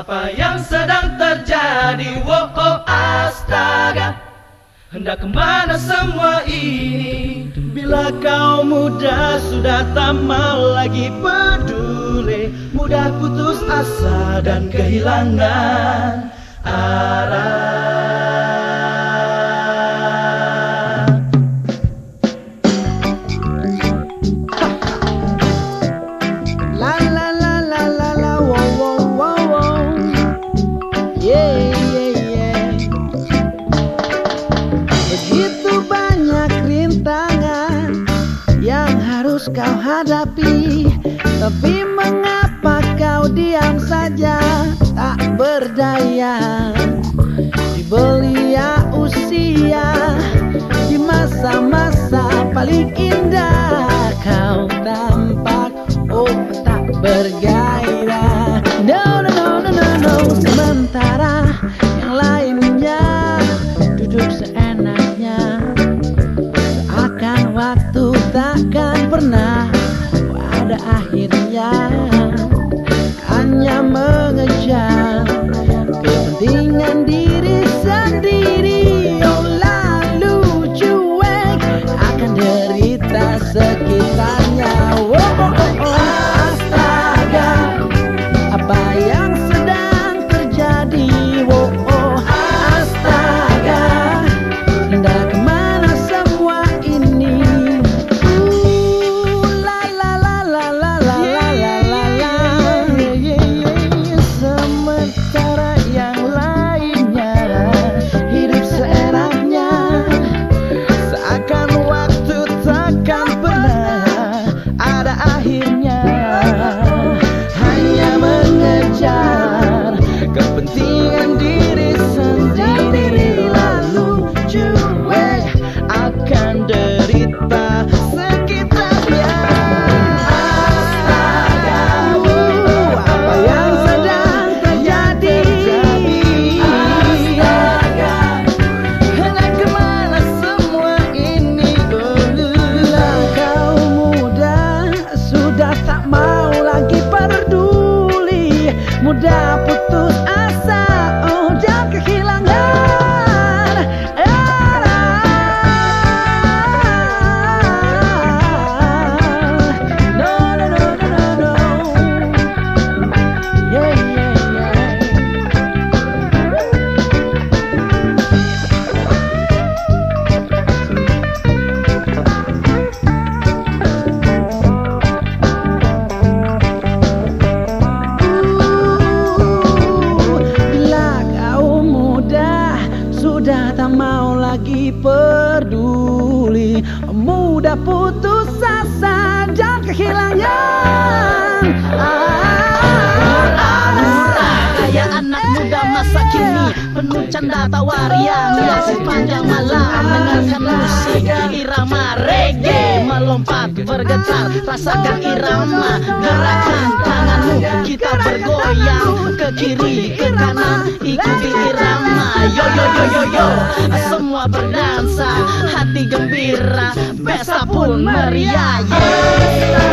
Apa yang sedang terjadi? Wow, oh, astaga Hendak ke mana semua ini? Bila kau muda sudah tak mau lagi peduli Mudah putus asa dan kehilangan arah Begitu banyak rintangan Yang harus kau hadapi Tapi mengapa kau diam saja Tak berdaya? Di belia usia Di masa-masa paling indah takkan pernah pada akhirnya Hanya mengejar lagi peduli. Mudah putus asa dan kehilangan. Gaya anak muda masa kini Penuh canda tawa riang. Yang sepanjang malam Dengarkan musik irama reggae. Melompat bergetar Rasakan irama tanganmu Kita bergoyang Ke kiri ke kanan Ikuti irama. Yo yo yo yo yo. Semua berdansa Hati gembira Pesta pun meriah. Yeah.